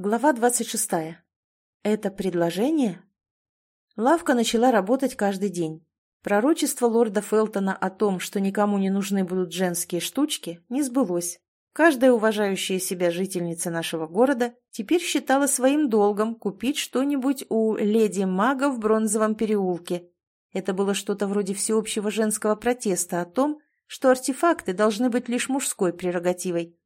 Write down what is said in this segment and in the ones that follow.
Глава 26. Это предложение? Лавка начала работать каждый день. Пророчество лорда Фелтона о том, что никому не нужны будут женские штучки, не сбылось. Каждая уважающая себя жительница нашего города теперь считала своим долгом купить что-нибудь у леди-мага в Бронзовом переулке. Это было что-то вроде всеобщего женского протеста о том, что артефакты должны быть лишь мужской прерогативой.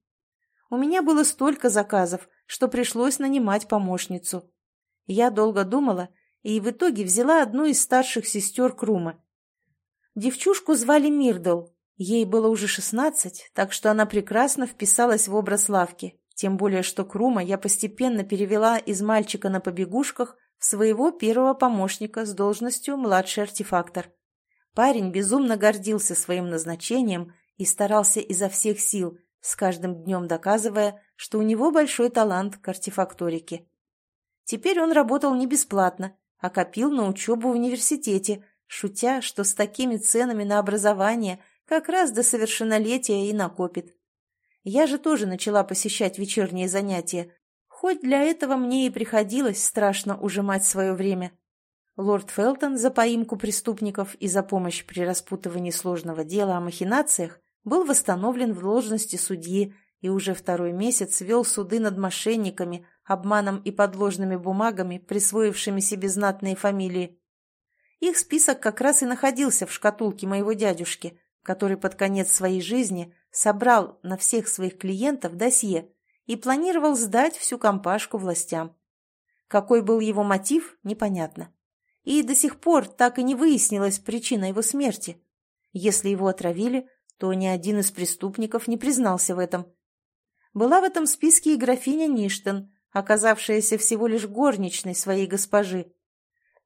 У меня было столько заказов, что пришлось нанимать помощницу. Я долго думала и в итоге взяла одну из старших сестер Крума. Девчушку звали Мирдл. Ей было уже шестнадцать, так что она прекрасно вписалась в образ лавки, тем более что Крума я постепенно перевела из мальчика на побегушках в своего первого помощника с должностью младший артефактор. Парень безумно гордился своим назначением и старался изо всех сил, с каждым днем доказывая, что у него большой талант к артефакторике. Теперь он работал не бесплатно, а копил на учебу в университете, шутя, что с такими ценами на образование как раз до совершеннолетия и накопит. Я же тоже начала посещать вечерние занятия, хоть для этого мне и приходилось страшно ужимать свое время. Лорд Фелтон за поимку преступников и за помощь при распутывании сложного дела о махинациях был восстановлен в должности судьи и уже второй месяц вел суды над мошенниками, обманом и подложными бумагами, присвоившими себе знатные фамилии. Их список как раз и находился в шкатулке моего дядюшки, который под конец своей жизни собрал на всех своих клиентов досье и планировал сдать всю компашку властям. Какой был его мотив, непонятно. И до сих пор так и не выяснилась причина его смерти. Если его отравили, то ни один из преступников не признался в этом. Была в этом списке и графиня Ништен, оказавшаяся всего лишь горничной своей госпожи.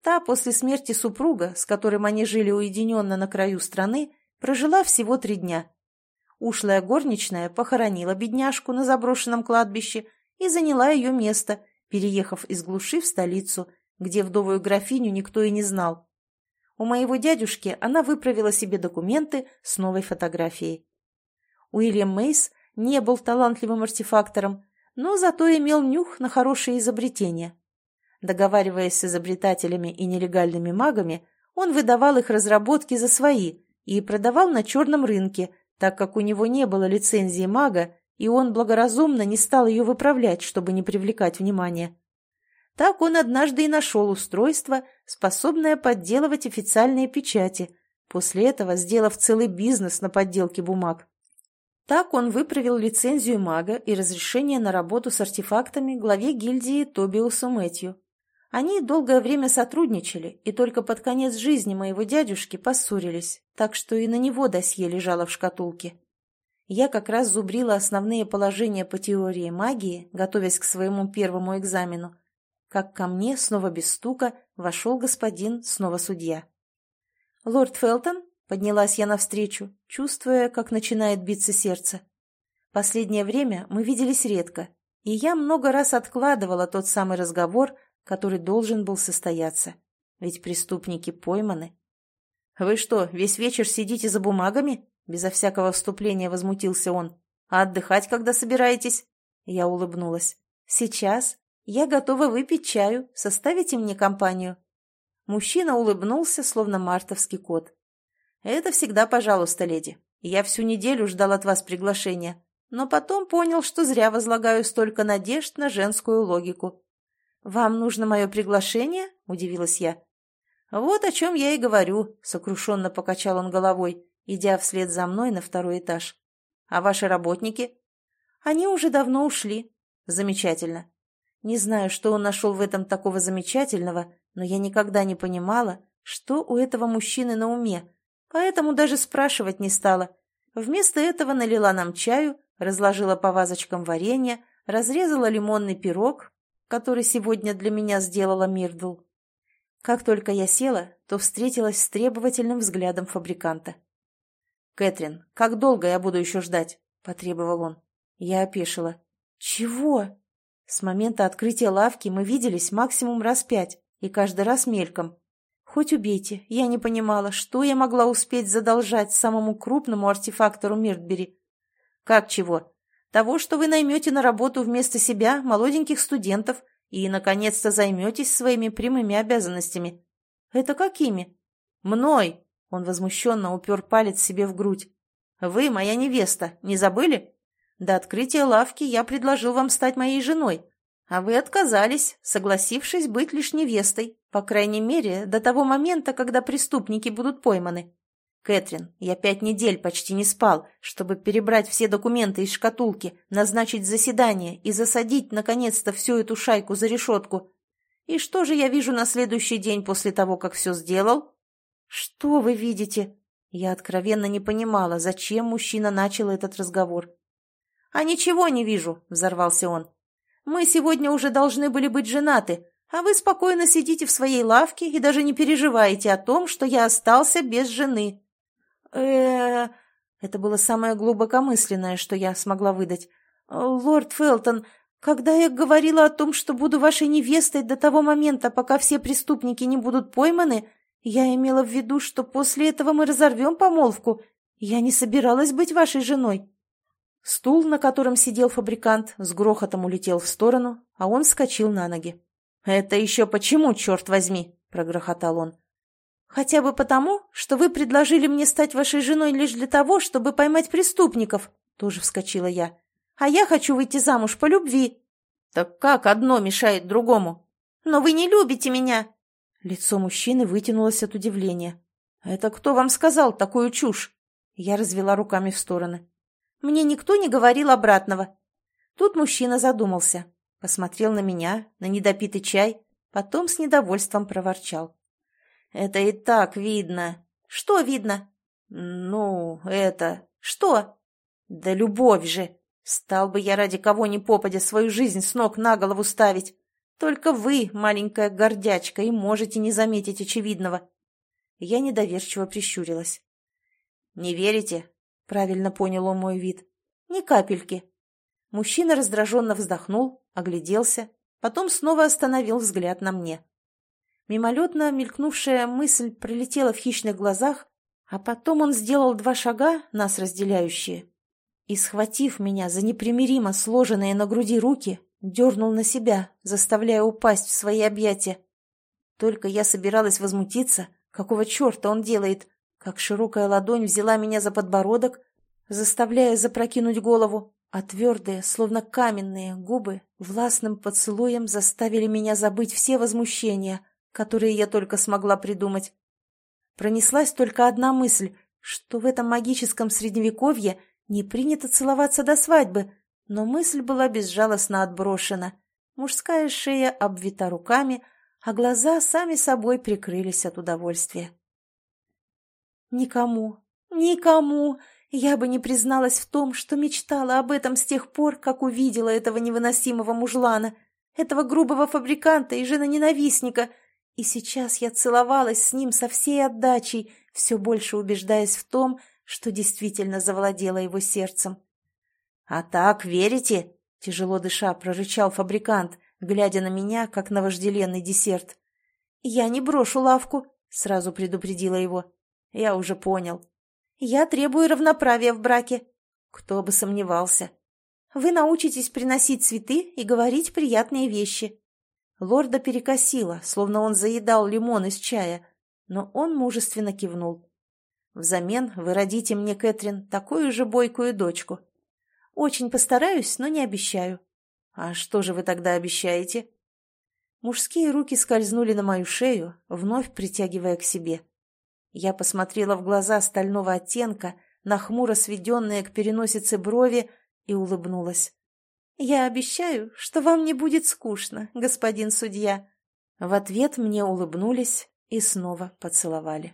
Та после смерти супруга, с которым они жили уединенно на краю страны, прожила всего три дня. Ушлая горничная похоронила бедняжку на заброшенном кладбище и заняла ее место, переехав из глуши в столицу, где вдовую графиню никто и не знал. У моего дядюшки она выправила себе документы с новой фотографией. Уильям Мейс не был талантливым артефактором, но зато имел нюх на хорошие изобретения. Договариваясь с изобретателями и нелегальными магами, он выдавал их разработки за свои и продавал на черном рынке, так как у него не было лицензии мага, и он благоразумно не стал ее выправлять, чтобы не привлекать внимания. Так он однажды и нашел устройство, способное подделывать официальные печати, после этого сделав целый бизнес на подделке бумаг. Так он выправил лицензию мага и разрешение на работу с артефактами главе гильдии Тобиусу Мэтью. Они долгое время сотрудничали, и только под конец жизни моего дядюшки поссорились, так что и на него досье лежало в шкатулке. Я как раз зубрила основные положения по теории магии, готовясь к своему первому экзамену, как ко мне, снова без стука, вошел господин, снова судья. «Лорд Фелтон?» — поднялась я навстречу, чувствуя, как начинает биться сердце. Последнее время мы виделись редко, и я много раз откладывала тот самый разговор, который должен был состояться. Ведь преступники пойманы. «Вы что, весь вечер сидите за бумагами?» Безо всякого вступления возмутился он. «А отдыхать когда собираетесь?» Я улыбнулась. «Сейчас. Я готова выпить чаю. Составите мне компанию?» Мужчина улыбнулся, словно мартовский кот. «Это всегда пожалуйста, леди. Я всю неделю ждал от вас приглашения, но потом понял, что зря возлагаю столько надежд на женскую логику». «Вам нужно мое приглашение?» – удивилась я. «Вот о чем я и говорю», – сокрушенно покачал он головой, идя вслед за мной на второй этаж. «А ваши работники?» «Они уже давно ушли». «Замечательно. Не знаю, что он нашел в этом такого замечательного, но я никогда не понимала, что у этого мужчины на уме, поэтому даже спрашивать не стала. Вместо этого налила нам чаю, разложила по вазочкам варенье, разрезала лимонный пирог, который сегодня для меня сделала Мирдл. Как только я села, то встретилась с требовательным взглядом фабриканта. «Кэтрин, как долго я буду еще ждать?» – потребовал он. Я опешила. «Чего?» С момента открытия лавки мы виделись максимум раз пять, и каждый раз мельком. Хоть убейте, я не понимала, что я могла успеть задолжать самому крупному артефактору Миртбери. Как чего? Того, что вы наймете на работу вместо себя молоденьких студентов и, наконец-то, займетесь своими прямыми обязанностями. Это какими? Мной! Он возмущенно упер палец себе в грудь. Вы моя невеста, не забыли? До открытия лавки я предложил вам стать моей женой, а вы отказались, согласившись быть лишь невестой, по крайней мере, до того момента, когда преступники будут пойманы. Кэтрин, я пять недель почти не спал, чтобы перебрать все документы из шкатулки, назначить заседание и засадить, наконец-то, всю эту шайку за решетку. И что же я вижу на следующий день после того, как все сделал? Что вы видите? Я откровенно не понимала, зачем мужчина начал этот разговор. «А ничего не вижу», — взорвался он. Мы сегодня уже должны были быть женаты, а вы спокойно сидите в своей лавке и даже не переживаете о том, что я остался без жены. э Это было самое глубокомысленное, что я смогла выдать. «Лорд Фелтон, когда я говорила о том, что буду вашей невестой до того момента, пока все преступники не будут пойманы, я имела в виду, что после этого мы разорвем помолвку. Я не собиралась быть вашей женой». Стул, на котором сидел фабрикант, с грохотом улетел в сторону, а он вскочил на ноги. «Это еще почему, черт возьми?» — прогрохотал он. «Хотя бы потому, что вы предложили мне стать вашей женой лишь для того, чтобы поймать преступников», — тоже вскочила я. «А я хочу выйти замуж по любви». «Так как одно мешает другому?» «Но вы не любите меня!» Лицо мужчины вытянулось от удивления. «Это кто вам сказал такую чушь?» Я развела руками в стороны. Мне никто не говорил обратного. Тут мужчина задумался, посмотрел на меня, на недопитый чай, потом с недовольством проворчал. «Это и так видно». «Что видно?» «Ну, это... Что?» «Да любовь же! Стал бы я ради кого ни попадя свою жизнь с ног на голову ставить. Только вы, маленькая гордячка, и можете не заметить очевидного». Я недоверчиво прищурилась. «Не верите? Правильно понял он мой вид. Ни капельки. Мужчина раздраженно вздохнул, огляделся, потом снова остановил взгляд на мне. Мимолетно мелькнувшая мысль пролетела в хищных глазах, а потом он сделал два шага, нас разделяющие, и, схватив меня за непримиримо сложенные на груди руки, дернул на себя, заставляя упасть в свои объятия. Только я собиралась возмутиться, какого черта он делает, как широкая ладонь взяла меня за подбородок, заставляя запрокинуть голову, а твердые, словно каменные, губы властным поцелуем заставили меня забыть все возмущения, которые я только смогла придумать. Пронеслась только одна мысль, что в этом магическом средневековье не принято целоваться до свадьбы, но мысль была безжалостно отброшена. Мужская шея обвита руками, а глаза сами собой прикрылись от удовольствия. Никому, никому я бы не призналась в том, что мечтала об этом с тех пор, как увидела этого невыносимого мужлана, этого грубого фабриканта и жена-ненавистника, и сейчас я целовалась с ним со всей отдачей, все больше убеждаясь в том, что действительно завладела его сердцем. «А так верите?» — тяжело дыша прорычал фабрикант, глядя на меня, как на вожделенный десерт. «Я не брошу лавку», — сразу предупредила его. Я уже понял. Я требую равноправия в браке. Кто бы сомневался. Вы научитесь приносить цветы и говорить приятные вещи. Лорда перекосило, словно он заедал лимон из чая, но он мужественно кивнул. Взамен вы родите мне, Кэтрин, такую же бойкую дочку. Очень постараюсь, но не обещаю. А что же вы тогда обещаете? Мужские руки скользнули на мою шею, вновь притягивая к себе. Я посмотрела в глаза стального оттенка, на хмуро сведенные к переносице брови, и улыбнулась. «Я обещаю, что вам не будет скучно, господин судья». В ответ мне улыбнулись и снова поцеловали.